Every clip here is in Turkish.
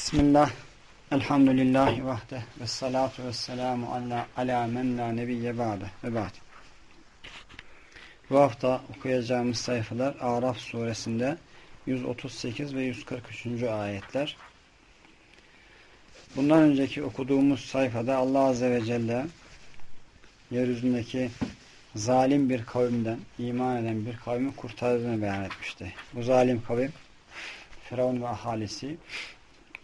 Bismillah, elhamdülillahi vahde ve salatu ve selamu ala, ala men la ba'de ve ba'de. Bu hafta okuyacağımız sayfalar Araf suresinde 138 ve 143. ayetler. Bundan önceki okuduğumuz sayfada Allah Azze ve Celle yeryüzündeki zalim bir kavimden, iman eden bir kavmi kurtardığını beyan etmişti. Bu zalim kavim Firavun ve ahalisi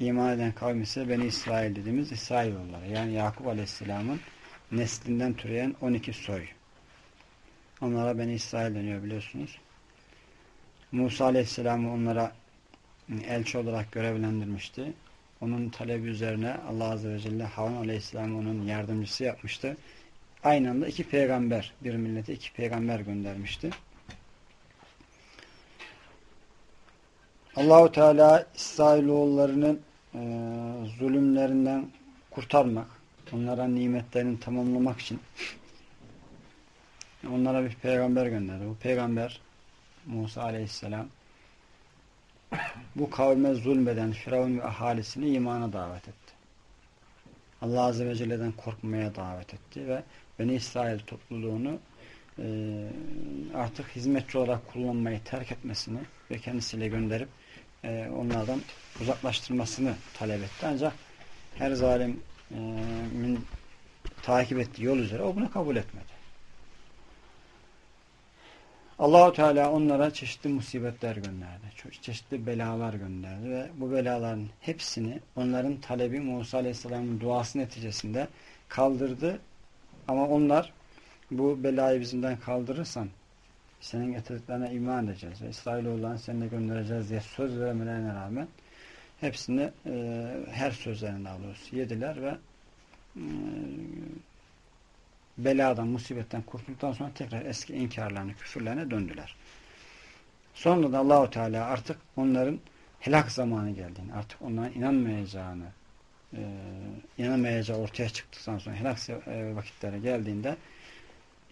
iman eden kavmi ise Beni İsrail dediğimiz İsrailoğulları. Yani Yakup Aleyhisselam'ın neslinden türeyen 12 soy. Onlara Beni İsrail deniyor biliyorsunuz. Musa Aleyhisselam'ı onlara elçi olarak görevlendirmişti. Onun talebi üzerine Allah Azze ve Celle Harun Aleyhisselam'ı onun yardımcısı yapmıştı. Aynı anda iki peygamber, bir millete iki peygamber göndermişti. Allahu Teala İsrailoğullarının e, zulümlerinden kurtarmak, onlara nimetlerini tamamlamak için onlara bir peygamber gönderdi. Bu peygamber Musa Aleyhisselam bu kavme zulmeden Firavun ve ahalisini imana davet etti. Allah Azze ve Celle'den korkmaya davet etti ve Beni İsrail topluluğunu e, artık hizmetçi olarak kullanmayı terk etmesini ve kendisiyle gönderip e, onlardan uzaklaştırmasını talep etti. Ancak her zalimin takip ettiği yol üzere o bunu kabul etmedi. Allahu Teala onlara çeşitli musibetler gönderdi. Çeşitli belalar gönderdi ve bu belaların hepsini onların talebi Musa Aleyhisselam'ın duası neticesinde kaldırdı. Ama onlar bu belayı bizimden kaldırırsan senin getirdiklerine iman edeceğiz ve İsrailoğullarını seninle göndereceğiz diye söz vermelerine rağmen hepsini e, her sözlerinde alıyoruz. Yediler ve e, beladan, musibetten kurtulduktan sonra tekrar eski inkarlarını, küfürlerine döndüler. Sonra da Allahu Teala artık onların helak zamanı geldiğini, artık onların inanmayacağını, e, inanmayacağı ortaya çıktıktan sonra helak e, vakitleri geldiğinde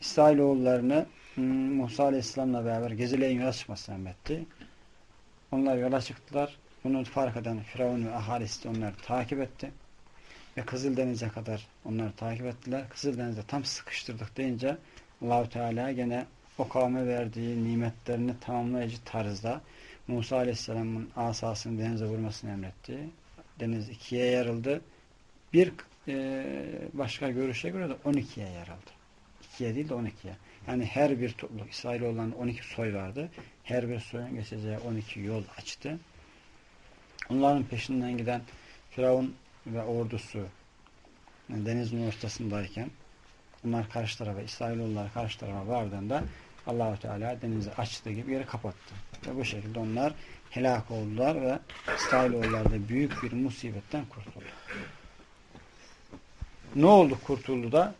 İsrailoğullarını Musa Aleyhisselam'la beraber gezileyin yola çıkmasını emretti. Onlar yola çıktılar. Bunu fark eden Firavun ve ahalisi de onları takip etti. Ve Kızıldeniz'e kadar onları takip ettiler. Kızıldeniz'de tam sıkıştırdık deyince Allahu Teala gene o kavme verdiği nimetlerini tamamlayıcı tarzda Musa Aleyhisselam'ın asasını denize vurmasını emretti. Deniz ikiye yarıldı. Bir e, başka görüşe göre de 12'ye yarıldı. 2'ye değil de 12'ye. Yani her bir topluluk İsrailoğulların 12 soy vardı. Her bir soyun geçeceği 12 yol açtı. Onların peşinden giden Firavun ve ordusu yani denizin ortasındayken onlar karşı tarafa, İsrailoğullar karşı tarafa vardığında Allahu Teala denizi açtığı gibi yeri kapattı. Ve bu şekilde onlar helak oldular ve İsrailoğullar da büyük bir musibetten kurtuldu. Ne oldu kurtuldu da?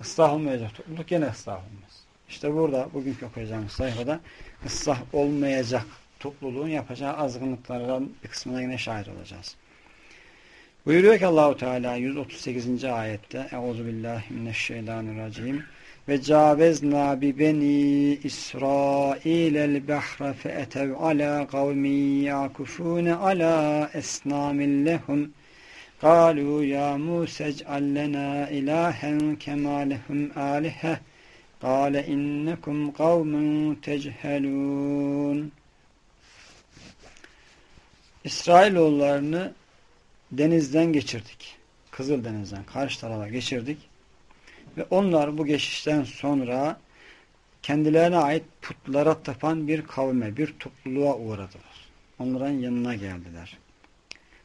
Islah olmayacak topluluk gene ıslah olmaz. İşte burada bugünkü okuyacağımız sayfada ıslah olmayacak topluluğun yapacağı azgınlıklardan bir kısmına yine şahit olacağız. Buyuruyor ki Allahu Teala 138. ayette Euzu billahi mineşşeytanirracim ve cavezna bi beni İsrail'el bahre fe etev ala kavmin yakufun ala esnamin lehum قالوا يا موسى اجعل لنا إلها كما لهم آلهة قال إنكم قوم تجهلون İsrailoğullarını denizden geçirdik. Kızıl denizden karşı tarafa geçirdik. Ve onlar bu geçişten sonra kendilerine ait putlara tapan bir kavme, bir topluluğa uğradılar. Onların yanına geldiler.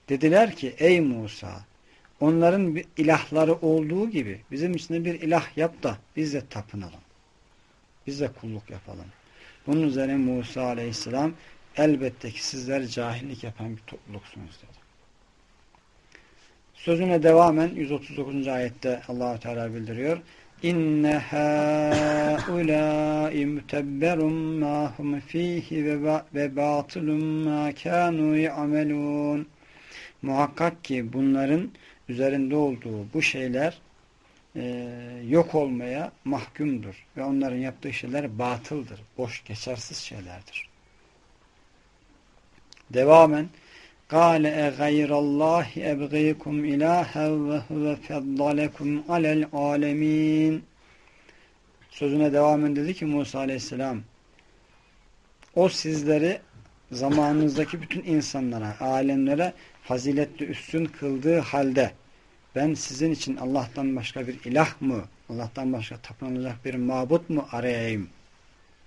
Dediler ki ey Musa onların bir ilahları olduğu gibi bizim için bir ilah yap da biz de tapınalım. Biz de kulluk yapalım. Bunun üzerine Musa aleyhisselam elbette ki sizler cahillik yapan bir topluluksunuz dedi. Sözüne devamen 139. ayette allah Teala bildiriyor. İnne haulâi mütebberun mâ hum fîhi ve bâtilun mâ kânû ya'melûn. Muhakkak ki bunların üzerinde olduğu bu şeyler e, yok olmaya mahkumdur. Ve onların yaptığı şeyler batıldır. Boş, geçersiz şeylerdir. Devamen قال اغير الله ابغيكم إلها وهو فضلكم على العالمين Sözüne devam dedi ki Musa aleyhisselam o sizleri zamanınızdaki bütün insanlara, alemlere faziletli üstün kıldığı halde ben sizin için Allah'tan başka bir ilah mı, Allah'tan başka tapınılacak bir mabut mu arayayım,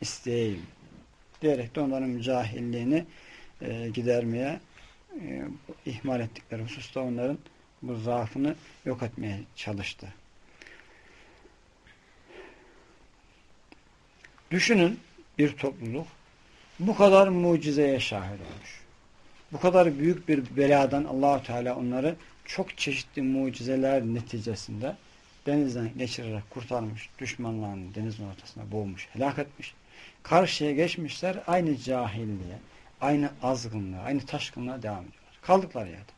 isteyeyim diyerek de onların cahilliğini e, gidermeye e, ihmal ettikleri hususta onların bu zaafını yok etmeye çalıştı. Düşünün bir topluluk bu kadar mucizeye şahit olmuş. Bu kadar büyük bir beladan allah Teala onları çok çeşitli mucizeler neticesinde denizden geçirerek kurtarmış, düşmanlarını denizin ortasına boğmuş, helak etmiş. Karşıya geçmişler aynı cahilliğe, aynı azgınlığa, aynı taşkınlığa devam ediyorlar. Kaldıkları yerde.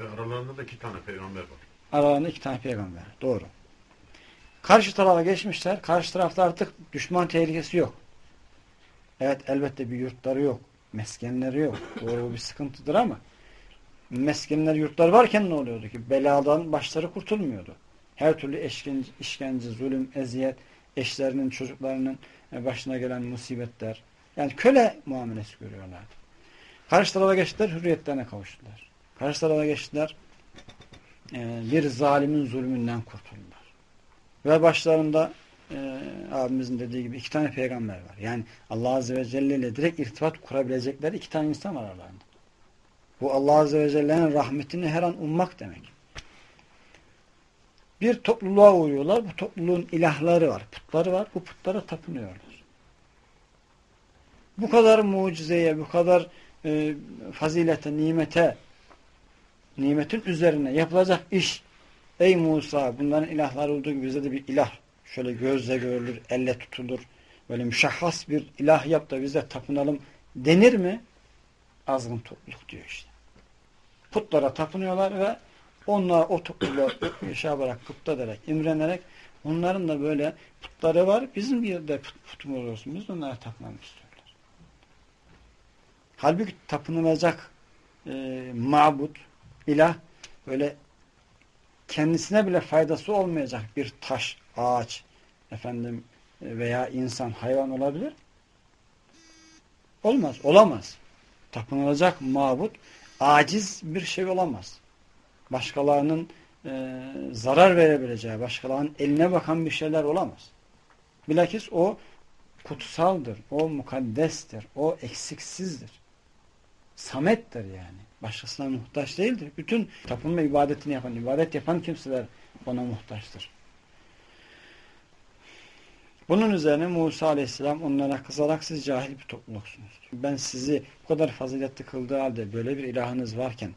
Ve aralarında da iki tane peygamber var. Aralarında iki tane peygamber. Doğru. Karşı tarafa geçmişler. Karşı tarafta artık düşman tehlikesi yok. Evet elbette bir yurtları yok. Meskenleri yok. Doğru bir sıkıntıdır ama meskenler, yurtlar varken ne oluyordu ki? Beladan başları kurtulmuyordu. Her türlü eşkence, işkence, zulüm, eziyet, eşlerinin, çocuklarının başına gelen musibetler. Yani köle muamelesi görüyorlardı. Karşı tarafa geçtiler, hürriyetlerine kavuştular. Karşı tarafa geçtiler, bir zalimin zulmünden kurtuldular. Ve başlarında e, abimizin dediği gibi iki tane peygamber var. Yani Allah Azze ve Celle ile direkt irtibat kurabilecekleri iki tane insan var aralarında. Bu Allah Azze ve Celle'nin rahmetini her an ummak demek. Bir topluluğa uyuyorlar. Bu topluluğun ilahları var, putları var. Bu putlara tapınıyorlar. Bu kadar mucizeye, bu kadar e, fazilete, nimete, nimetin üzerine yapılacak iş. Ey Musa bunların ilahları olduğu gibi bize de bir ilah şöyle gözle görülür, elle tutulur. Böyle müşahhas bir ilah yap da bize tapınalım denir mi? Azgın topluluk diyor işte. Putlara tapınıyorlar ve onlar o topluluğa şey yaparak, putta ederek, imrenerek onların da böyle putları var. Bizim bir de put, putumuz olsun. Biz onlara tapınalım istiyorlar. Halbuki tapınılacak e, mabut, ilah böyle kendisine bile faydası olmayacak bir taş, ağaç, efendim veya insan, hayvan olabilir. Olmaz, olamaz. Tapınılacak mabut aciz bir şey olamaz. Başkalarının e, zarar verebileceği, başkalarının eline bakan bir şeyler olamaz. Bilakis o kutsaldır, o mukaddestir, o eksiksizdir. Samettir yani. Başkasına muhtaç değildir. Bütün tapınma ibadetini yapan, ibadet yapan kimseler ona muhtaçtır. Bunun üzerine Musa aleyhisselam onlara kızarak siz cahil bir topluluksunuz. Ben sizi bu kadar faziletli kıldığı halde böyle bir ilahınız varken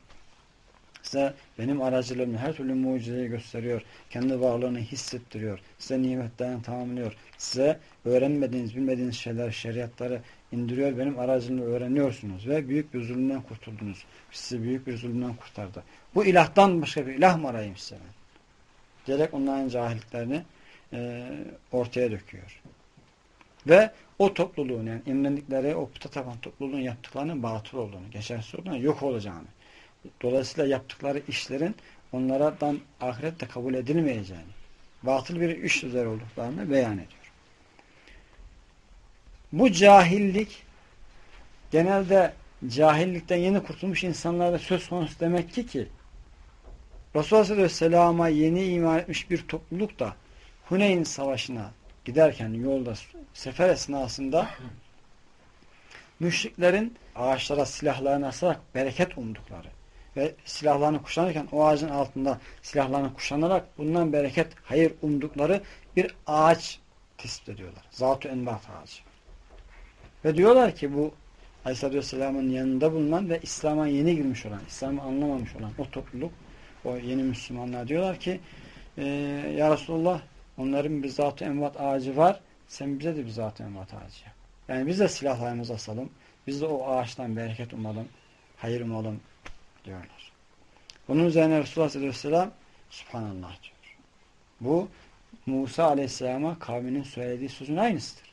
size benim aracılığımla her türlü mucizeyi gösteriyor. Kendi varlığını hissettiriyor. Size nimetlerini tamamlıyor. Size öğrenmediğiniz, bilmediğiniz şeyler, şeriatları indiriyor. Benim aracılığımla öğreniyorsunuz ve büyük bir zulümden kurtuldunuz. Sizi büyük bir zulümden kurtardı. Bu ilahtan başka bir ilah mı arayayım size ben? Diyerek onların cahilliklerini e, ortaya döküyor. Ve o topluluğun yani imrendikleri o puta tapan topluluğun yaptıklarının batıl olduğunu, geçersiz olduğunu, yok olacağını. Dolayısıyla yaptıkları işlerin onlardan ahirette kabul edilmeyeceğini, batıl bir iş üzere olduklarını beyan ediyor. Bu cahillik genelde cahillikten yeni kurtulmuş insanlarda söz konusu demek ki ki Resulullah Aleyhisselam'a yeni iman etmiş bir topluluk da Huneyn Savaşı'na giderken yolda sefer esnasında müşriklerin ağaçlara silahlarını asarak bereket umdukları ve silahlarını kuşanırken o ağacın altında silahlarını kuşanarak bundan bereket, hayır umdukları bir ağaç tespit ediyorlar. Zat-ı Enbat ağacı. Ve diyorlar ki bu Aleyhisselatü Vesselam'ın yanında bulunan ve İslam'a yeni girmiş olan, İslam'ı anlamamış olan o topluluk, o yeni Müslümanlar diyorlar ki e, Ya Resulullah onların bir zat-ı envat ağacı var, sen bize de bir zat-ı envat ağacı yap. Yani biz de silahlarımızı asalım, biz de o ağaçtan bereket umalım, hayır umalım diyorlar. Bunun üzerine Resulullah Aleyhisselam Subhanallah diyor. Bu Musa Aleyhisselam'a kavminin söylediği sözün aynısıdır.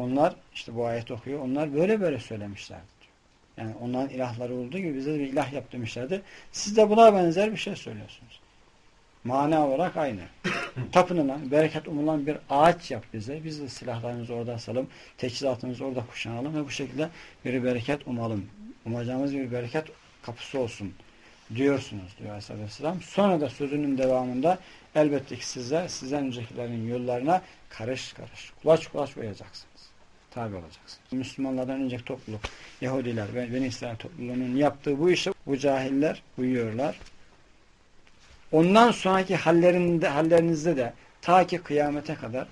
Onlar işte bu ayet okuyor. Onlar böyle böyle söylemişlerdi diyor. Yani onların ilahları olduğu gibi bize de bir ilah yap demişlerdi. Siz de buna benzer bir şey söylüyorsunuz. Mana olarak aynı. Tapınılan, bereket umulan bir ağaç yap bize. Biz de silahlarımızı orada asalım, teçhizatımızı orada kuşanalım ve bu şekilde bir bereket umalım. Umacağımız bir bereket kapısı olsun diyorsunuz diyor Aleyhisselatü Vesselam. Sonra da sözünün devamında elbette ki sizler sizden öncekilerin yollarına karış karış, kulaç kulaç uyacaksınız. Tabi olacaksınız. Müslümanlardan önceki topluluk, Yahudiler ve Beni İsrail topluluğunun yaptığı bu işe bu cahiller uyuyorlar. Ondan sonraki hallerinde, hallerinizde de ta ki kıyamete kadar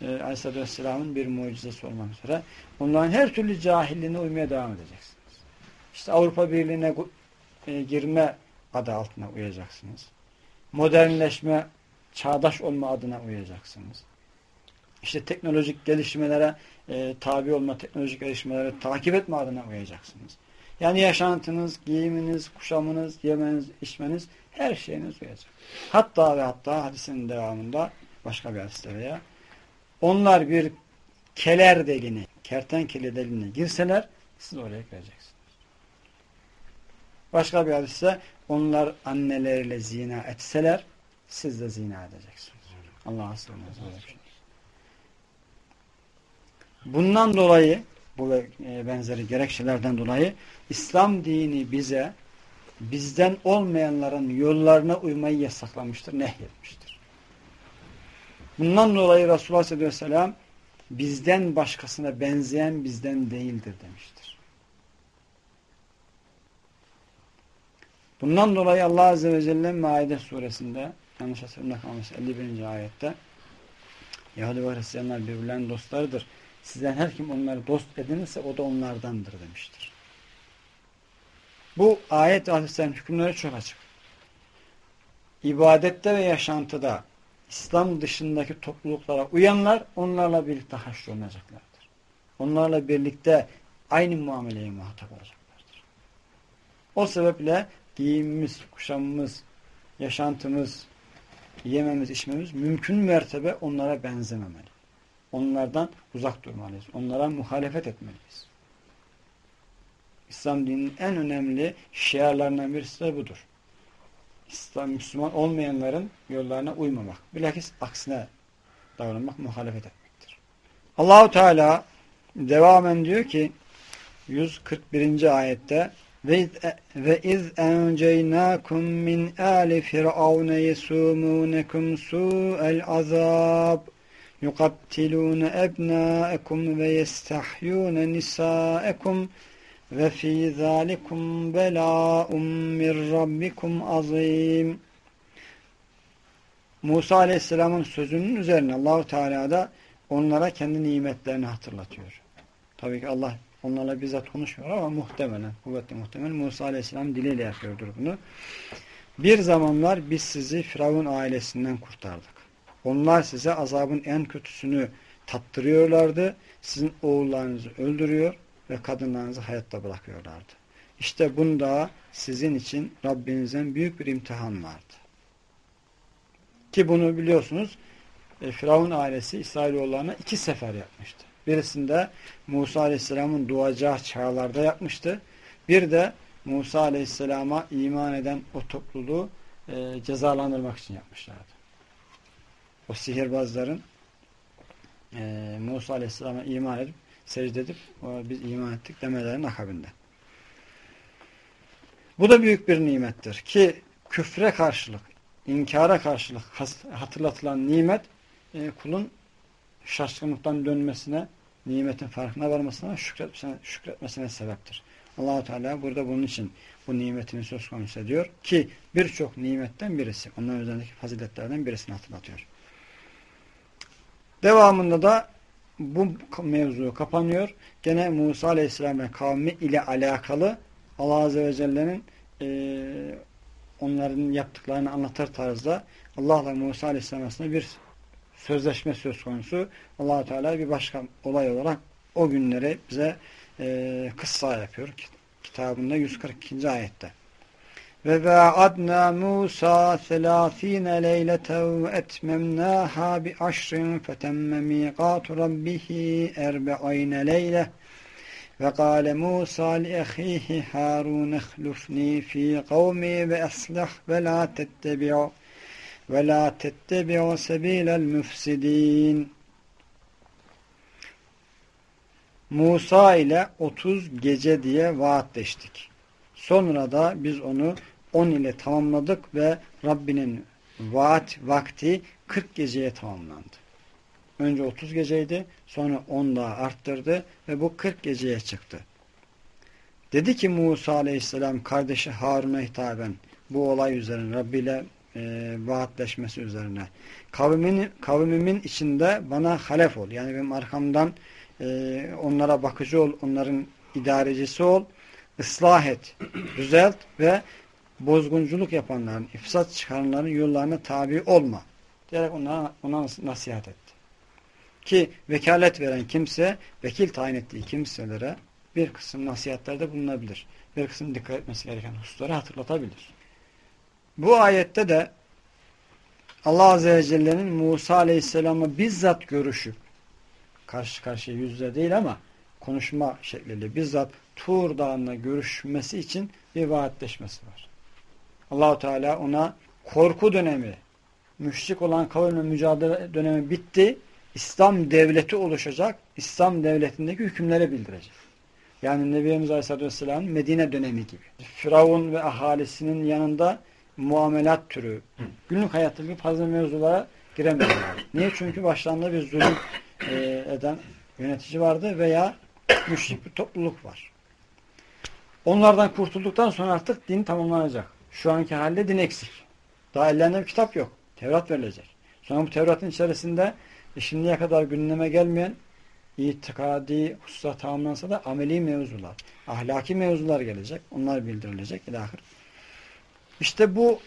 e, Aleyhisselatü Vesselam'ın bir mucizesi olmak üzere onların her türlü cahilliğine uymaya devam edeceksiniz. İşte Avrupa Birliği'ne e, girme adı altına uyacaksınız. Modernleşme, çağdaş olma adına uyacaksınız. İşte teknolojik gelişmelere e, tabi olma, teknolojik gelişmelere takip etme adına uyacaksınız. Yani yaşantınız, giyiminiz, kuşamınız, yemeniz, içmeniz her şeyiniz uyacak. Hatta ve hatta hadisin devamında başka bir hadiste veya onlar bir keler deliğine, kertenkele deliğine girseler siz oraya gireceksiniz. Başka bir hadiste onlar anneleriyle zina etseler siz de zina edeceksiniz. Allah'a sığınırız. Bundan dolayı bu ve benzeri gerekçelerden dolayı İslam dini bize bizden olmayanların yollarına uymayı yasaklamıştır, nehyetmiştir. Bundan dolayı Resulullah sallallahu aleyhi ve sellem bizden başkasına benzeyen bizden değildir demiştir. Bundan dolayı Allah Azze ve Celle Maide suresinde yanlış hatırlamda kalmış 51. ayette Yahudi ve Hristiyanlar birbirlerinin dostlarıdır. Sizden her kim onları dost edinirse o da onlardandır demiştir. Bu ayet hadislerin hükümleri çok açık. İbadette ve yaşantıda İslam dışındaki topluluklara uyanlar onlarla birlikte haşrolunacaklardır. Onlarla birlikte aynı muameleye muhatap olacaklardır. O sebeple giyimimiz, kuşamımız, yaşantımız, yememiz, içmemiz mümkün mertebe onlara benzememeli. Onlardan uzak durmalıyız. Onlara muhalefet etmeliyiz. İslam dininin en önemli şiarlarından birisi de budur. İslam Müslüman olmayanların yollarına uymamak. Bilakis aksine davranmak, muhalefet etmektir. Allahu Teala devamen diyor ki 141. ayette ve iz enceynakum min ali firavun yesumunukum su'el azab ve yestahyun nisaaekum ve fi zalikum bela'un min rabbikum azim. Musa Aleyhisselam'ın sözünün üzerine Allahu Teala da onlara kendi nimetlerini hatırlatıyor. Tabii ki Allah onlarla bizzat konuşmuyor ama muhtemelen, kuvvetli muhtemelen Musa Aleyhisselam diliyle yapıyordur bunu. Bir zamanlar biz sizi Firavun ailesinden kurtardık. Onlar size azabın en kötüsünü tattırıyorlardı. Sizin oğullarınızı öldürüyor ve kadınlarınızı hayatta bırakıyorlardı. İşte bunda sizin için Rabbinizden büyük bir imtihan vardı. Ki bunu biliyorsunuz e, Firavun ailesi İsrailoğullarına iki sefer yapmıştı. Birisinde Musa Aleyhisselam'ın doğacağı çağlarda yapmıştı. Bir de Musa Aleyhisselam'a iman eden o topluluğu e, cezalandırmak için yapmışlardı. O sihirbazların e, Musa Aleyhisselam'a iman edip secde edip biz iman ettik demelerinin akabinde. Bu da büyük bir nimettir ki küfre karşılık, inkara karşılık hatırlatılan nimet e, kulun şaşkınlıktan dönmesine, nimetin farkına varmasına, şükretmesine, şükretmesine sebeptir. Allahu Teala burada bunun için bu nimetini söz konusu ediyor ki birçok nimetten birisi, onların üzerindeki faziletlerden birisini hatırlatıyor. Devamında da bu mevzu kapanıyor. Gene Musa Aleyhisselam ve kavmi ile alakalı Allah Azze ve Celle'nin e, onların yaptıklarını anlatır tarzda Allah'la Musa Aleyhisselam arasında bir sözleşme söz konusu. allah Teala bir başka olay olarak o günleri bize e, kıssa yapıyor. Kitabında 142. ayette. Ve vaadna Musa 30 leyleten ve etmemnaha bi aşrin fetemme miqatu rabbihi erba'ine leyle Ve kâle Musa li ehihi Harun ehlufni fi kavmi ve eslih ve la tettebi'u ve la tettebi'u sebilel müfsidin. Musa ile 30 gece diye vaatleştik. Sonra da biz onu 10 ile tamamladık ve Rabbinin vaat vakti 40 geceye tamamlandı. Önce 30 geceydi, sonra 10 daha arttırdı ve bu 40 geceye çıktı. Dedi ki Musa aleyhisselam kardeşi Harun'a hitaben bu olay üzerine Rabbi ile e, vaatleşmesi üzerine kavmimin, kavmimin içinde bana halef ol. Yani benim arkamdan e, onlara bakıcı ol, onların idarecisi ol, ıslah et, düzelt ve bozgunculuk yapanların, ifsat çıkaranların yollarına tabi olma. Diyerek ona, ona nasihat etti. Ki vekalet veren kimse, vekil tayin ettiği kimselere bir kısım nasihatlerde bulunabilir. Bir kısım dikkat etmesi gereken hususları hatırlatabilir. Bu ayette de Allah Azze ve Celle'nin Musa Aleyhisselam'la bizzat görüşüp karşı karşıya yüz yüze değil ama konuşma şekliyle bizzat Tur Dağı'nda görüşmesi için bir vaatleşmesi var. Allahu Teala ona korku dönemi, müşrik olan kavimle mücadele dönemi bitti. İslam devleti oluşacak. İslam devletindeki hükümleri bildirecek. Yani Nebiyemiz Aleyhisselatü Vesselam Medine dönemi gibi. Firavun ve ahalisinin yanında muamelat türü, günlük hayattaki fazla mevzulara giremiyorlar. Niye? Çünkü başlarında bir zulüm e, eden yönetici vardı veya müşrik bir topluluk var. Onlardan kurtulduktan sonra artık din tamamlanacak. Şu anki halde din eksik. Daha ellerinde bir kitap yok. Tevrat verilecek. Sonra bu Tevrat'ın içerisinde e, şimdiye kadar gündeme gelmeyen itikadi hususa tamamlansa da ameli mevzular, ahlaki mevzular gelecek. Onlar bildirilecek. İlahir. İşte bu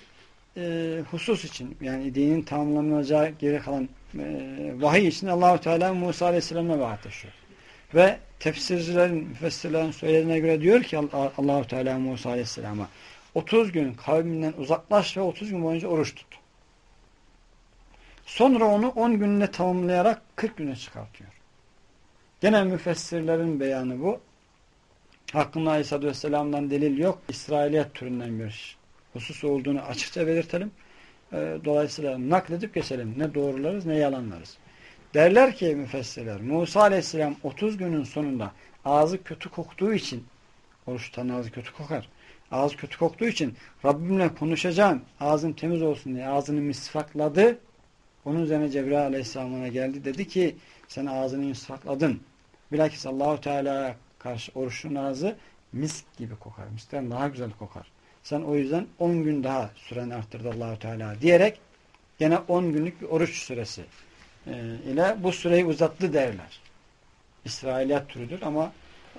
e, husus için yani dinin tamamlanacağı geri kalan e, vahiy için Allahu Teala Musa Aleyhisselam'la vaatleşiyor. Ve tefsircilerin, müfessirlerin söylediğine göre diyor ki Allahu Teala Musa Aleyhisselam'a 30 gün kavminden uzaklaş ve 30 gün boyunca oruç tut. Sonra onu 10 günle tamamlayarak 40 güne çıkartıyor. Genel müfessirlerin beyanı bu. Hakkında Aleyhisselatü Vesselam'dan delil yok. İsrailiyet türünden bir husus olduğunu açıkça belirtelim. Ee, dolayısıyla nakledip geçelim. Ne doğrularız ne yalanlarız. Derler ki müfessirler Musa Aleyhisselam 30 günün sonunda ağzı kötü koktuğu için oruçtan ağzı kötü kokar. Ağzı kötü koktuğu için Rabbimle konuşacağım. Ağzım temiz olsun diye ağzını misfakladı. Onun üzerine Cebrail Aleyhisselam'a geldi. Dedi ki sen ağzını misfakladın. Bilakis Allahu Teala karşı oruçun ağzı misk gibi kokar. Miskten daha güzel kokar. Sen o yüzden 10 gün daha süren arttırdı Allahu Teala diyerek gene 10 günlük bir oruç süresi e, ile bu süreyi uzattı derler. İsrailiyat türüdür ama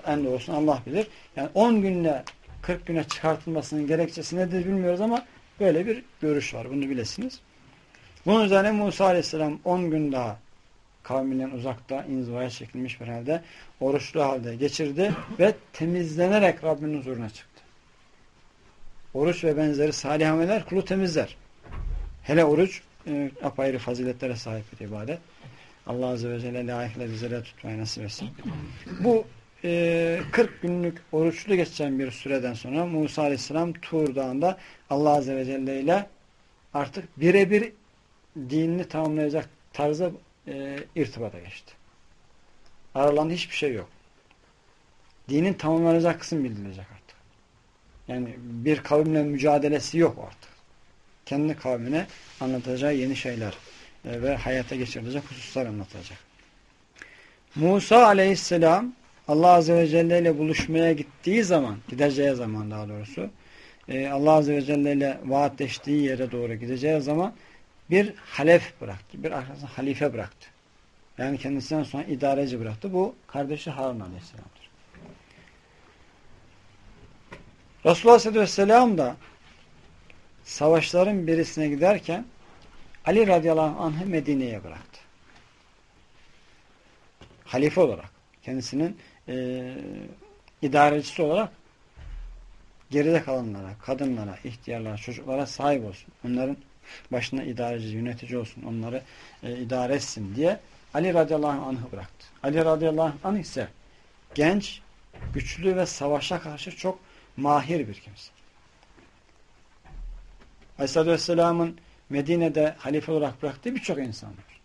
en doğrusunu Allah bilir. Yani 10 günle 40 güne çıkartılmasının gerekçesi nedir bilmiyoruz ama böyle bir görüş var. Bunu bilesiniz. Bunun üzerine Musa Aleyhisselam 10 gün daha kavminden uzakta inzivaya çekilmiş bir halde oruçlu halde geçirdi ve temizlenerek Rabbinin huzuruna çıktı. Oruç ve benzeri salih ameller kulu temizler. Hele oruç e, apayrı faziletlere sahip bir ibadet. Allah Azze ve Celle layıkla bizlere tutmayı nasip etsin. Bu e, 40 günlük oruçlu geçen bir süreden sonra Musa Aleyhisselam Tur Dağı'nda Allah Azze ve Celle ile artık birebir dinini tamamlayacak tarzda e, irtibata geçti. Aralarında hiçbir şey yok. Dinin tamamlanacak kısım bildirilecek artık. Yani bir kavimle mücadelesi yok artık. Kendi kavmine anlatacağı yeni şeyler e, ve hayata geçirilecek hususlar anlatacak. Musa aleyhisselam Allah Azze ve Celle ile buluşmaya gittiği zaman, gideceği zaman daha doğrusu, e, Allah Azze ve Celle ile vaatleştiği yere doğru gideceği zaman bir halef bıraktı. Bir arkasına halife bıraktı. Yani kendisinden sonra idareci bıraktı. Bu kardeşi Harun Aleyhisselam'dır. Resulullah Aleyhisselam da savaşların birisine giderken Ali radıyallahu anh'ı Medine'ye bıraktı. Halife olarak. Kendisinin e, idarecisi olarak geride kalanlara, kadınlara, ihtiyarlara, çocuklara sahip olsun. Onların başına idareci, yönetici olsun. Onları e, idare etsin diye Ali radıyallahu anh'ı bıraktı. Ali radıyallahu anh ise genç güçlü ve savaşa karşı çok mahir bir kimse. Aleyhisselatü Vesselam'ın Medine'de halife olarak bıraktığı birçok insan var.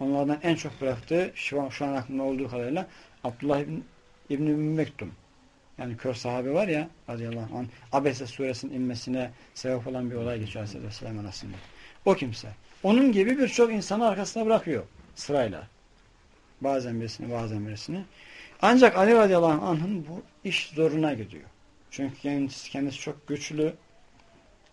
Onlardan en çok bıraktığı şu an, şu an aklımda olduğu kadarıyla Abdullah İbn, İbn Mektum. Yani kör sahabe var ya radıyallahu anh. Abese suresinin inmesine sebep olan bir olay geçiyor Aleyhisselatü Vesselam arasında. O kimse. Onun gibi birçok insanı arkasına bırakıyor sırayla. Bazen birisini bazen birisini. Ancak Ali radıyallahu anh'ın bu iş zoruna gidiyor. Çünkü kendisi, kendisi çok güçlü,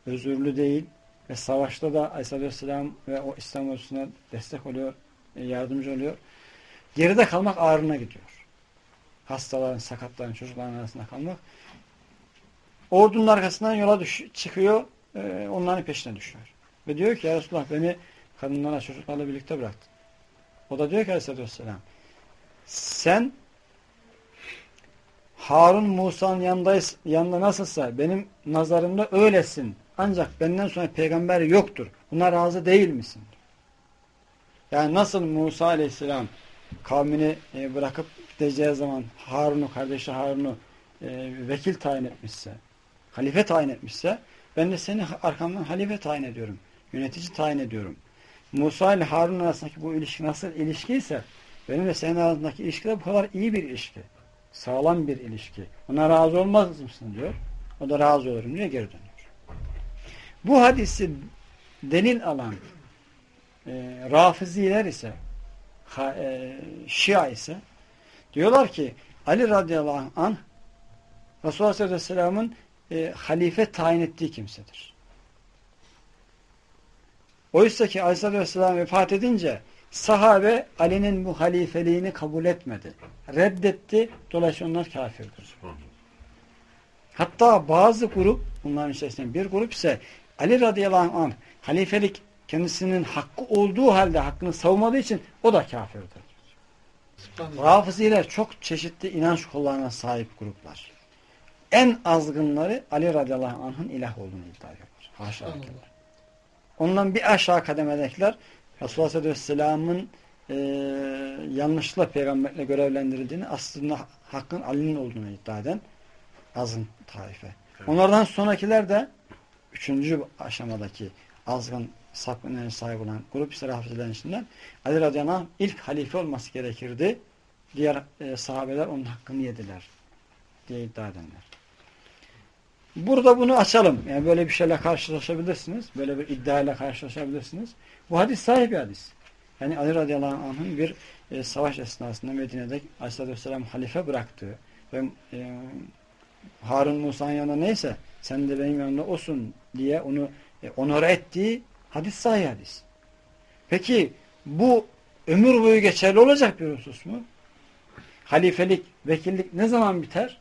özürlü değil ve savaşta da Aleyhisselatü Vesselam ve o İslam ordusuna destek oluyor, e, yardımcı oluyor. Geride kalmak ağrına gidiyor. Hastaların, sakatların, çocukların arasında kalmak. Ordunun arkasından yola düş çıkıyor, e, onların peşine düşüyor. Ve diyor ki ya Resulullah beni kadınlarla, çocuklarla birlikte bıraktın. O da diyor ki Aleyhisselatü Vesselam sen Harun Musa'nın yanında nasılsa benim nazarımda öylesin. Ancak benden sonra peygamber yoktur. Buna razı değil misin? Yani nasıl Musa aleyhisselam kavmini e, bırakıp gideceği zaman Harun'u, kardeşi Harun'u e, vekil tayin etmişse, halife tayin etmişse ben de seni arkamdan halife tayin ediyorum. Yönetici tayin ediyorum. Musa ile Harun arasındaki bu ilişki nasıl ilişki ise benim de senin arasındaki ilişki de bu kadar iyi bir ilişki. Sağlam bir ilişki. Ona razı olmaz mısın diyor. O da razı olurum diye geri dönüyor. Bu hadisi delil alan e, rafiziler ise ha, e, şia ise diyorlar ki Ali radıyallahu anh Resulullah sallallahu aleyhi ve sellem'in e, halife tayin ettiği kimsedir. Oysa ki aleyhissalatü vesselam vefat edince sahabe Ali'nin bu halifeliğini kabul etmedi. Reddetti. Dolayısıyla onlar kafirdir. Hatta bazı grup, bunların içerisinde bir grup ise Ali radıyallahu anh halifelik kendisinin hakkı olduğu halde hakkını savunmadığı için o da kafirdir. Rafiziler çok çeşitli inanç kollarına sahip gruplar. En azgınları Ali radıyallahu anh'ın ilah olduğunu iddia ediyorlar. Haşa Ondan bir aşağı kademedekiler Resulullah sallallahu aleyhi ve sellem'in e, yanlışla peygamberle görevlendirildiğini aslında hakkın Ali'nin olduğunu iddia eden azın taife. Evet. Onlardan sonrakiler de üçüncü aşamadaki azgın sapkın sahip olan grup ise rahatsızların içinden Ali radıyallahu anh ilk halife olması gerekirdi. Diğer e, sahabeler onun hakkını yediler diye iddia edenler. Burada bunu açalım. Yani böyle bir şeyle karşılaşabilirsiniz. Böyle bir iddiayla karşılaşabilirsiniz. Bu hadis sahih bir hadis. Yani Ali radıyallahu anh'ın bir e, savaş esnasında Medine'de aleyhissalatü vesselam halife bıraktığı ve e, Harun Musa'nın yanında neyse sen de benim yanımda olsun diye onu e, onore ettiği hadis sahih hadis. Peki bu ömür boyu geçerli olacak bir husus mu? Halifelik, vekillik ne zaman biter?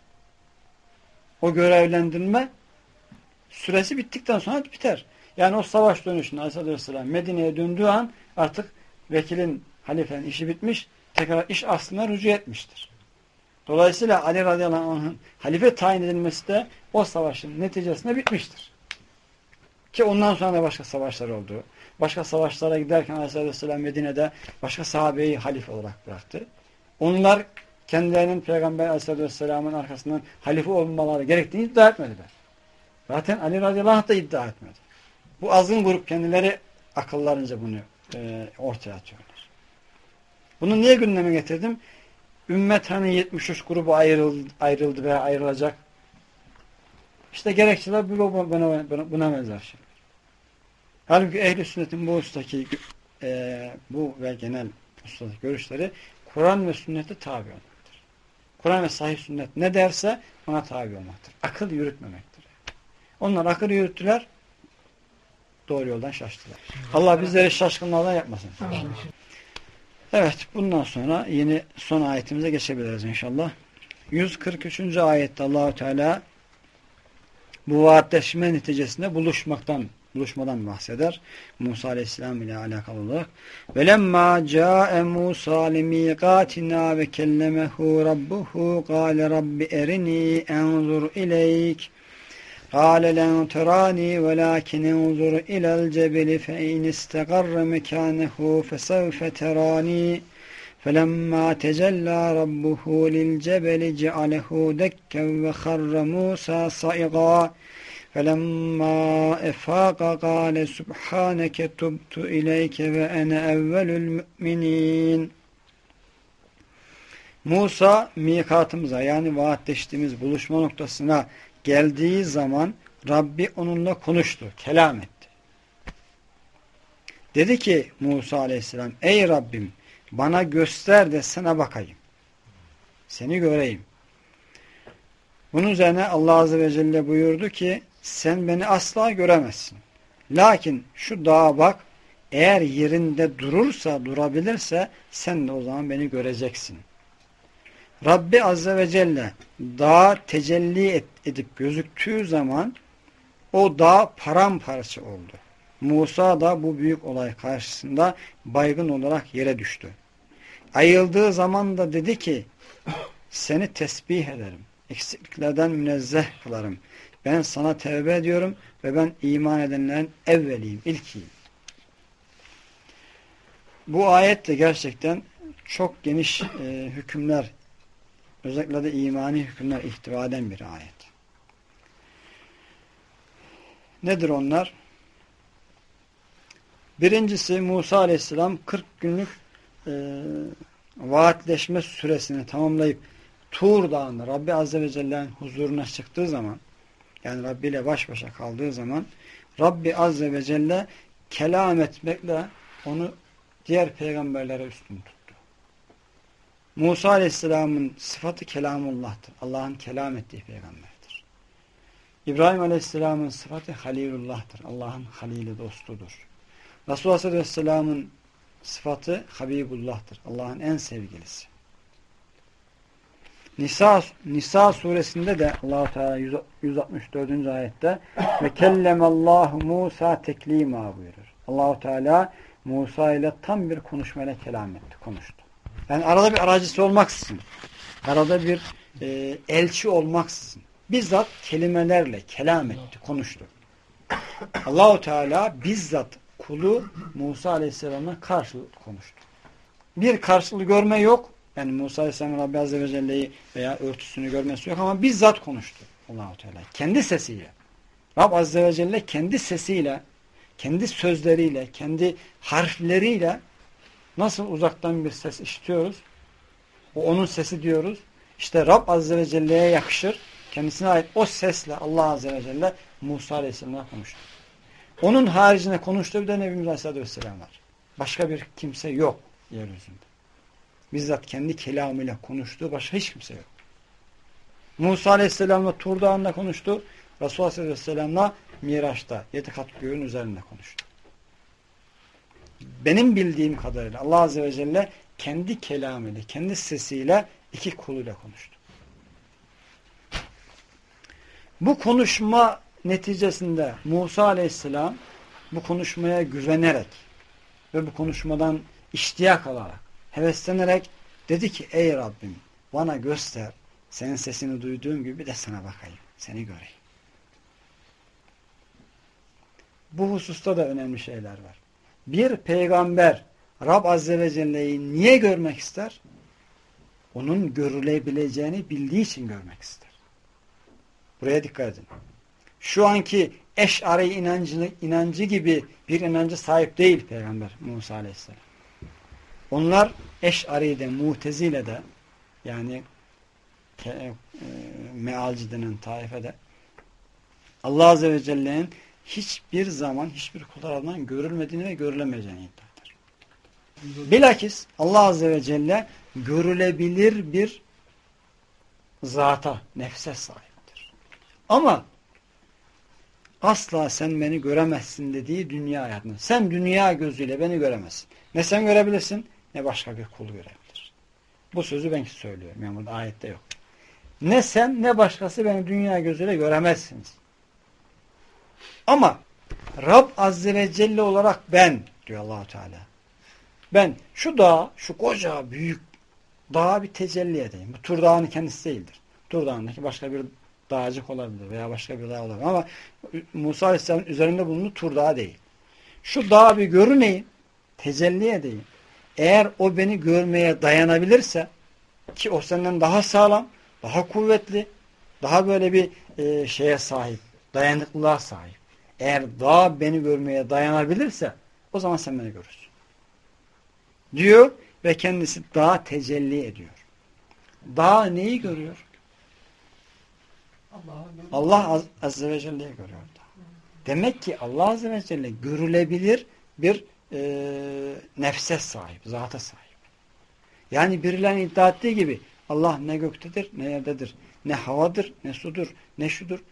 O görevlendirme süresi bittikten sonra biter. Yani o savaş dönüşünde Aleyhisselatü Vesselam Medine'ye döndüğü an artık vekilin, halifenin işi bitmiş, tekrar iş aslına rücu etmiştir. Dolayısıyla Ali radıyallahu anh'ın halife tayin edilmesi de o savaşın neticesinde bitmiştir. Ki ondan sonra da başka savaşlar oldu. Başka savaşlara giderken Aleyhisselatü Vesselam Medine'de başka sahabeyi halife olarak bıraktı. Onlar kendilerinin Peygamber Aleyhisselatü Vesselam'ın arkasından halife olmaları gerektiğini iddia etmediler. Zaten Ali radıyallahu anh da iddia etmedi. Bu azın grup kendileri akıllarınca bunu e, ortaya atıyorlar. Bunu niye gündeme getirdim? Ümmet hani 73 grubu ayrıldı, ayrıldı veya ayrılacak. İşte gerekçeler bu, buna, buna, buna benzer şeyler. Halbuki ehl sünnetin bu ustaki e, bu ve genel ustadaki görüşleri Kur'an ve sünnete tabi olmaktır. Kur'an ve sahih sünnet ne derse ona tabi olmaktır. Akıl yürütmemektir. Onlar akıl yürüttüler, doğru yoldan şaştılar. Allah bizleri şaşkınlardan yapmasın. Evet, bundan sonra yeni son ayetimize geçebiliriz inşallah. 143. ayette Allahu Teala bu vaatleşme neticesinde buluşmaktan buluşmadan bahseder. Musa Aleyhisselam ile alakalı olarak. Velemma ca'e Musa limiqatina ve kellemehu rabbuhu qale rabbi erini enzur ileyk قال لن تراني ولكن انظر إلى الجبل فإن استقر مكانه فسوف تراني فَلَمَّا تَجَلَّى رَبُّهُ لِلْجَبَلِ جَعَلَهُ دَكًّا وَخَرَّ مُوسَى صَعِقًا فَلَمَّا اَفَاقَ قَالَ سُبْحَانَكَ تُبْتُ اِلَيْكَ وَاَنَا اَوَّلُ الْمُؤْمِنِينَ Musa mikatımıza yani vaatleştiğimiz buluşma noktasına geldiği zaman Rabbi onunla konuştu, kelam etti. Dedi ki Musa aleyhisselam, ey Rabbim bana göster de sana bakayım. Seni göreyim. Bunun üzerine Allah Azze ve Celle buyurdu ki sen beni asla göremezsin. Lakin şu dağa bak eğer yerinde durursa durabilirse sen de o zaman beni göreceksin. Rabbi Azze ve Celle dağa tecelli edip gözüktüğü zaman o dağ paramparça oldu. Musa da bu büyük olay karşısında baygın olarak yere düştü. Ayıldığı zaman da dedi ki seni tesbih ederim. Eksikliklerden münezzeh kılarım. Ben sana tevbe ediyorum ve ben iman edenlerin evveliyim, ilkiyim. Bu ayet de gerçekten çok geniş e, hükümler, özellikle de imani hükümler ihtiva eden bir ayet. Nedir onlar? Birincisi Musa Aleyhisselam 40 günlük e, vaatleşme süresini tamamlayıp Tur Dağı'nda Rabbi Azze ve Celle'nin huzuruna çıktığı zaman yani Rabbi ile baş başa kaldığı zaman Rabbi Azze ve Celle kelam etmekle onu diğer peygamberlere üstün tuttu. Musa Aleyhisselam'ın sıfatı kelamullah'tır. Allah'ın kelam ettiği peygamberdir. İbrahim Aleyhisselam'ın sıfatı Halilullah'tır. Allah'ın halili dostudur. Resulullah Aleyhisselam'ın sıfatı Habibullah'tır. Allah'ın en sevgilisi. Nisa, Nisa suresinde de Allah Teala 164. ayette ve kellemallahu Musa teklima buyurur. Allahu Teala Musa ile tam bir konuşmayla kelam etti, konuştu. Yani arada bir aracısı olmaksızın, arada bir e, elçi olmaksızın bizzat kelimelerle kelam etti, konuştu. Allahu Teala bizzat kulu Musa Aleyhisselam'a karşı konuştu. Bir karşılığı görme yok. Yani Musa Aleyhisselam Rabbi Azze ve Celle'yi veya örtüsünü görmesi yok ama bizzat konuştu Allahu Teala. Kendi sesiyle. Rab Azze ve Celle kendi sesiyle, kendi sözleriyle, kendi harfleriyle nasıl uzaktan bir ses işitiyoruz? O onun sesi diyoruz. İşte Rab Azze ve Celle'ye yakışır. Kendisine ait o sesle Allah Azze ve Celle Musa Aleyhisselam'a konuştu. Onun haricinde konuştuğu bir de Nebimiz Aleyhisselatü Vesselam var. Başka bir kimse yok yeryüzünde. Bizzat kendi kelamıyla konuştuğu başka hiç kimse yok. Musa Aleyhisselam'la Tur Dağı'nda konuştu. Resulullah Aleyhisselam'la Miraç'ta yedi kat göğün üzerinde konuştu. Benim bildiğim kadarıyla Allah Azze ve Celle kendi kelamıyla, kendi sesiyle iki kuluyla konuştu. Bu konuşma neticesinde Musa aleyhisselam bu konuşmaya güvenerek ve bu konuşmadan iştiyak alarak, heveslenerek dedi ki ey Rabbim bana göster senin sesini duyduğum gibi de sana bakayım, seni göreyim. Bu hususta da önemli şeyler var. Bir peygamber Rab Azze ve Celle'yi niye görmek ister? Onun görülebileceğini bildiği için görmek ister. Buraya dikkat edin şu anki eşari inancı, inancı gibi bir inancı sahip değil Peygamber Musa Aleyhisselam. Onlar eşari'de, mutezile'de yani e, e, mealci denen taifede Allah Azze ve Celle'nin hiçbir zaman hiçbir kul tarafından görülmediğini ve görülemeyeceğini iddia eder. Bilakis Allah Azze ve Celle görülebilir bir zata, nefse sahiptir. Ama asla sen beni göremezsin dediği dünya hayatında. Sen dünya gözüyle beni göremezsin. Ne sen görebilirsin ne başka bir kul görebilir. Bu sözü ben söylüyorum. Yani burada ayette yok. Ne sen ne başkası beni dünya gözüyle göremezsiniz. Ama Rab Azze ve Celle olarak ben diyor Allahu Teala. Ben şu dağ, şu koca büyük dağa bir tecelli edeyim. Bu Tur Dağı'nın kendisi değildir. Tur Dağı'ndaki başka bir dağcık olabilir veya başka bir dağ olabilir. Ama Musa Aleyhisselam'ın üzerinde bulunduğu tur dağı değil. Şu dağı bir görüneyim, tecelli edeyim. eğer o beni görmeye dayanabilirse ki o senden daha sağlam, daha kuvvetli, daha böyle bir e, şeye sahip, dayanıklılığa sahip. Eğer dağ beni görmeye dayanabilirse o zaman sen beni görürsün. Diyor ve kendisi dağ tecelli ediyor. Dağ neyi görüyor? Allah Az Azze ve Celle'yi görüyor. Demek ki Allah Azze ve Celle görülebilir bir e, nefse sahip, zata sahip. Yani birilerinin iddia ettiği gibi Allah ne göktedir ne yerdedir. Ne havadır ne sudur ne şudur.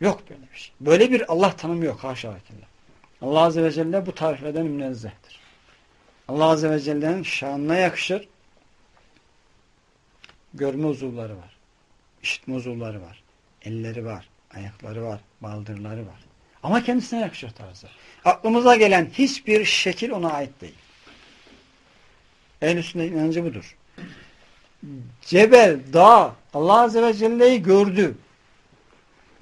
Yok böyle bir şey. Böyle bir Allah tanımı yok haşa Allah Azze ve Celle bu tariflerden münezzehtir. Allah Azze ve Celle'nin şanına yakışır. Görme uzuvları var. İşitme uzuvları var. Elleri var. Ayakları var. Baldırları var. Ama kendisine yakışır tarzı. Aklımıza gelen hiçbir şekil ona ait değil. En üstünde inancı budur. Cebel, dağ Allah Azze ve Celle'yi gördü.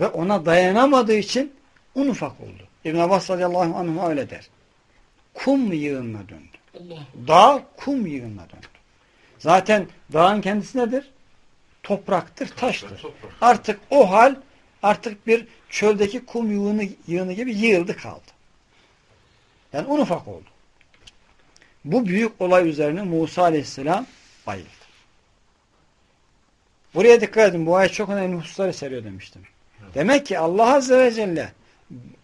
Ve ona dayanamadığı için un ufak oldu. İbn Abbas radıyallahu anh öyle der. Kum yığınına döndü. Allah. Dağ kum yığınına döndü. Zaten dağın kendisi nedir? Topraktır, taştır. Artık o hal artık bir çöldeki kum yığını, yığını gibi yığıldı kaldı. Yani un ufak oldu. Bu büyük olay üzerine Musa aleyhisselam bayıldı. Buraya dikkat edin. Bu ayet çok önemli hususları seriyor demiştim. Demek ki Allah Azze ve Celle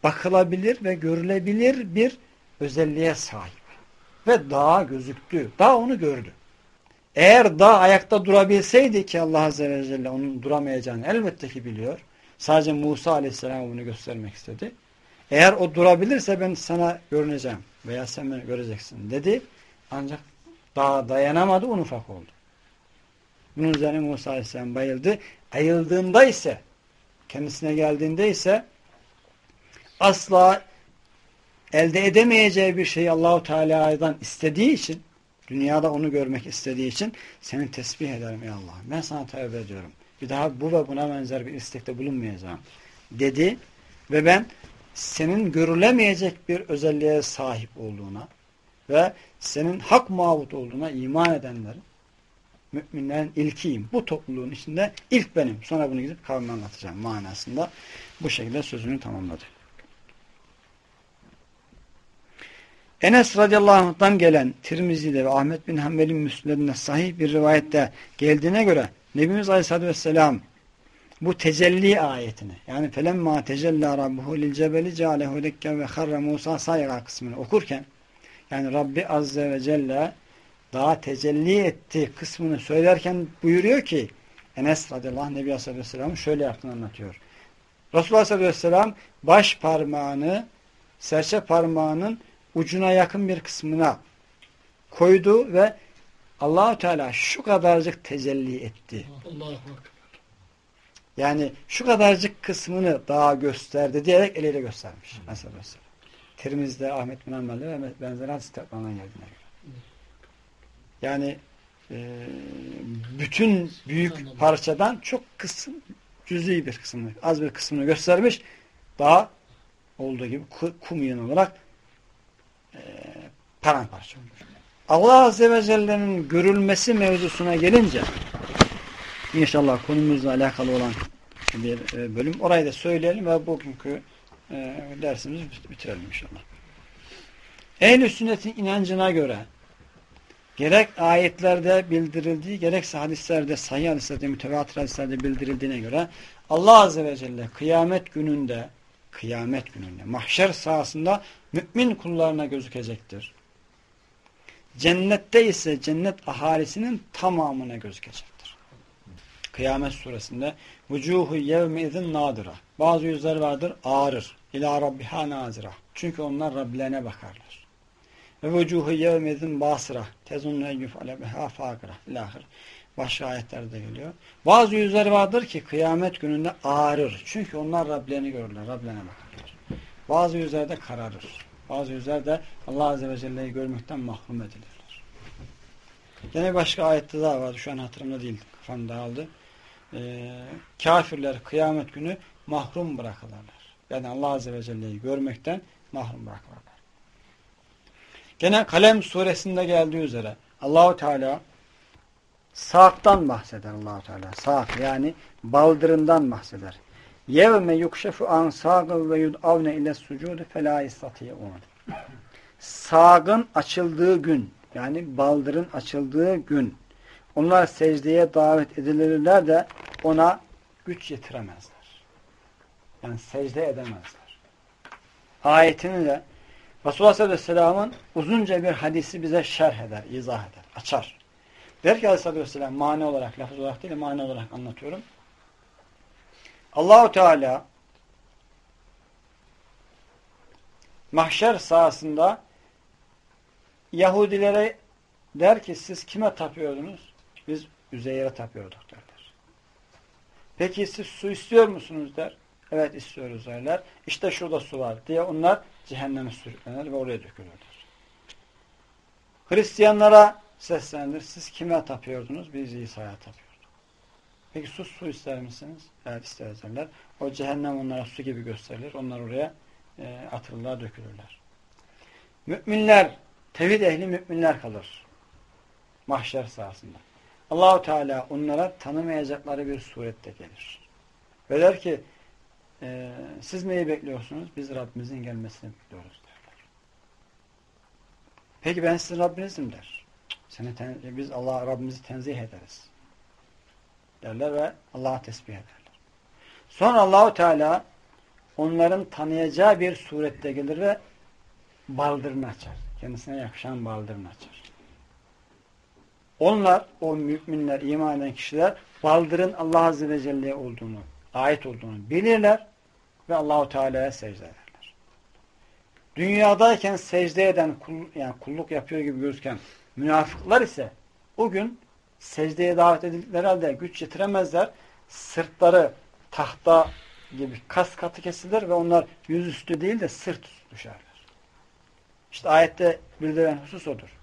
bakılabilir ve görülebilir bir özelliğe sahip. Ve dağ gözüktü. Dağ onu gördü. Eğer dağ ayakta durabilseydi ki Allah Azze ve Celle onun duramayacağını elbette ki biliyor. Sadece Musa Aleyhisselam bunu göstermek istedi. Eğer o durabilirse ben sana görüneceğim veya sen beni göreceksin dedi. Ancak dağ dayanamadı, un ufak oldu. Bunun üzerine Musa Aleyhisselam bayıldı. Ayıldığında ise kendisine geldiğinde ise asla elde edemeyeceği bir şeyi Allahu Teala'dan istediği için dünyada onu görmek istediği için seni tesbih ederim ey Allah. Ben sana tövbe ediyorum. Bir daha bu ve buna benzer bir istekte bulunmayacağım dedi ve ben senin görülemeyecek bir özelliğe sahip olduğuna ve senin hak mabut olduğuna iman edenlerin müminlerin ilkiyim. Bu topluluğun içinde ilk benim. Sonra bunu gidip kavme anlatacağım manasında. Bu şekilde sözünü tamamladı. Enes radıyallahu anh'tan gelen Tirmizi'de ve Ahmet bin Hanbel'in müsnedinde sahih bir rivayette geldiğine göre Nebimiz Aleyhisselatü Vesselam bu tecelli ayetini yani felemma tecella rabbuhu lil cebeli cealehu dekken ve harra Musa sayga kısmını okurken yani Rabbi Azze ve Celle daha tecelli etti kısmını söylerken buyuruyor ki Enes radıyallahu anh Nebi Aleyhisselatü Vesselam'ın şöyle yaptığını anlatıyor. Resulullah Aleyhisselatü Vesselam baş parmağını serçe parmağının ucuna yakın bir kısmına koydu ve Allahu Teala şu kadarcık tecelli etti. Yani şu kadarcık kısmını daha gösterdi diyerek eliyle göstermiş. Mesela mesela. Tirmiz'de Ahmet bin Hanbel'de ve benzer hadis kitaplarından geldiğine göre. Yani e, bütün büyük parçadan çok kısım, cüz'i bir kısmını, az bir kısmını göstermiş. Daha olduğu gibi kum yığın olarak e, paramparça olmuş. Allah Azze ve Celle'nin görülmesi mevzusuna gelince inşallah konumuzla alakalı olan bir e, bölüm. Orayı da söyleyelim ve bugünkü e, dersimizi bitirelim inşallah. Ehl-i sünnetin inancına göre gerek ayetlerde bildirildiği gerekse hadislerde sahih hadislerde mütevatir hadislerde bildirildiğine göre Allah Azze ve Celle kıyamet gününde kıyamet gününde mahşer sahasında mümin kullarına gözükecektir. Cennette ise cennet ahalisinin tamamına gözükecektir. Kıyamet suresinde vücuhu yevme izin nadira. Bazı yüzler vardır ağrır. İlâ rabbiha nazira. Çünkü onlar Rablerine bakarlar. Ve vücuhu yevme izin basira. Tezunne yuf'ale biha fakira. İlâhir. Başka ayetlerde geliyor. Bazı yüzler vardır ki kıyamet gününde ağrır. Çünkü onlar Rablerini görürler. Rablerine bakarlar. Bazı yüzler de kararır. Bazı yüzler de Allah Azze ve Celle'yi görmekten mahrum edilirler. Yine başka ayette daha vardı. Şu an hatırımda değil. Kafam dağıldı. Ee, kafirler kıyamet günü mahrum bırakılırlar. Yani Allah Azze ve Celle'yi görmekten mahrum bırakılırlar. Gene Kalem suresinde geldiği üzere Allahu Teala sağaktan bahseder Allahu Teala. Sağak yani baldırından bahseder. Yevme yukşefu an sağıl ve yud'avne ile sucudu felâ istati'un. Sağın açıldığı gün yani baldırın açıldığı gün onlar secdeye davet edilirler de ona güç yetiremezler. Yani secde edemezler. Ayetini de Resulullah sallallahu aleyhi ve sellem'in uzunca bir hadisi bize şerh eder, izah eder, açar. Der ki aleyhissalatü vesselam mani olarak, lafız olarak değil mani olarak anlatıyorum. Allahu Teala mahşer sahasında Yahudilere der ki siz kime tapıyordunuz? Biz Üzeyr'e tapıyorduk derler. Peki siz su istiyor musunuz der. Evet istiyoruz derler. İşte şurada su var diye onlar cehenneme sürüklenir ve oraya dökülürler. Hristiyanlara seslenir. Siz kime tapıyordunuz? Biz İsa'ya tapıyorduk. Peki su su ister misiniz? Evet isteriz. O cehennem onlara su gibi gösterilir. Onlar oraya e, atılırlar, dökülürler. Müminler, tevhid ehli müminler kalır. Mahşer sahasında. Allahu Teala onlara tanımayacakları bir surette gelir. Ve der ki e, siz neyi bekliyorsunuz? Biz Rabbimizin gelmesini bekliyoruz derler. Peki ben sizin Rabbinizim der. Seni ten, biz Allah Rabbimizi tenzih ederiz. Derler ve Allah'a tesbih ederler. Sonra Allahu Teala onların tanıyacağı bir surette gelir ve baldırını açar. Kendisine yakışan baldırını açar. Onlar, o müminler, iman eden kişiler baldırın Allah Azze ve Celle olduğunu, ait olduğunu bilirler ve Allahu Teala'ya secde ederler. Dünyadayken secde eden, kul, yani kulluk yapıyor gibi gözüken münafıklar ise o gün secdeye davet edildikleri halde güç yetiremezler. Sırtları tahta gibi kas katı kesilir ve onlar yüzüstü değil de sırt düşerler. İşte ayette bildirilen husus odur.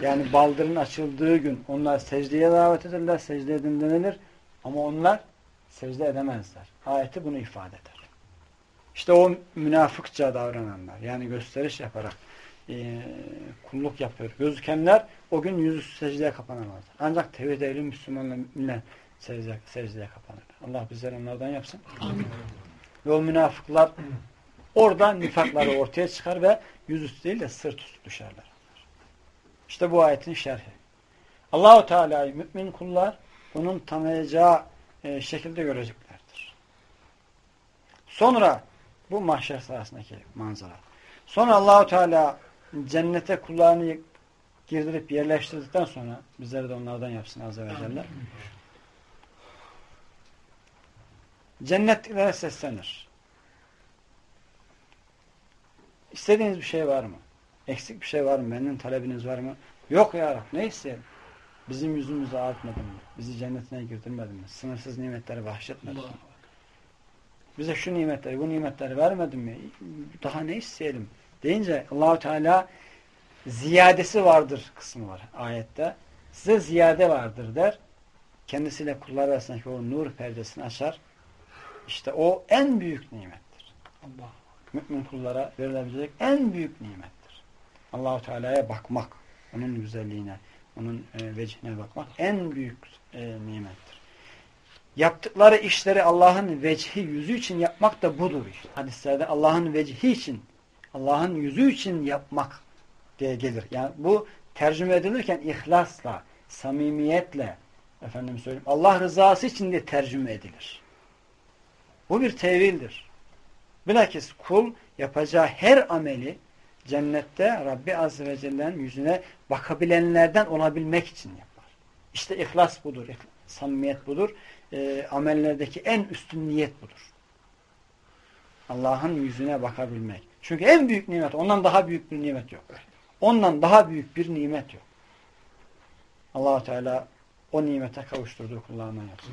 Yani baldırın açıldığı gün onlar secdeye davet edilirler, secde edin denilir ama onlar secde edemezler. Ayeti bunu ifade eder. İşte o münafıkça davrananlar, yani gösteriş yaparak e, kulluk yapıyor. Gözükenler o gün yüzü secdeye kapanamazlar. Ancak tevhid ehli Müslümanlar müminler secdeye, secdeye kapanır. Allah bizleri onlardan yapsın. Amin. Ve o münafıklar orada nifakları ortaya çıkar ve yüzüstü değil de sırt üstü düşerler. İşte bu ayetin şerhi. Allahu Teala'yı mümin kullar onun tanıyacağı e, şekilde göreceklerdir. Sonra bu mahşer sahasındaki manzara. Sonra Allahu Teala cennete kullarını girdirip yerleştirdikten sonra bizleri de onlardan yapsın Azze ve Celle. Cennetliklere seslenir. İstediğiniz bir şey var mı? Eksik bir şey var mı? Benden talebiniz var mı? Yok ya Rab. Ne isteyelim? Bizim yüzümüzü artmadın mı? Bizi cennetine girdirmedin mi? Sınırsız nimetleri bahşetmedin mi? Bize şu nimetleri, bu nimetleri vermedin mi? Daha ne isteyelim? Deyince Allahu Teala ziyadesi vardır kısmı var ayette. Size ziyade vardır der. Kendisiyle kullar arasındaki o nur perdesini açar. İşte o en büyük nimettir. Allah. Mümin kullara verilebilecek en büyük nimettir. Allahu Teala'ya bakmak, onun güzelliğine, onun e, vecihine bakmak en büyük e, nimettir. Yaptıkları işleri Allah'ın vecihi yüzü için yapmak da budur işte. Hadislerde Allah'ın vecihi için, Allah'ın yüzü için yapmak diye gelir. Yani bu tercüme edilirken ihlasla, samimiyetle, efendim söyleyeyim, Allah rızası için de tercüme edilir. Bu bir tevildir. Bilakis kul yapacağı her ameli cennette Rabbi Azze ve Celle'nin yüzüne bakabilenlerden olabilmek için yapar. İşte ihlas budur, samimiyet budur. E, amellerdeki en üstün niyet budur. Allah'ın yüzüne bakabilmek. Çünkü en büyük nimet, ondan daha büyük bir nimet yok. Ondan daha büyük bir nimet yok. allah Teala o nimete kavuşturduğu kullarından yapsın.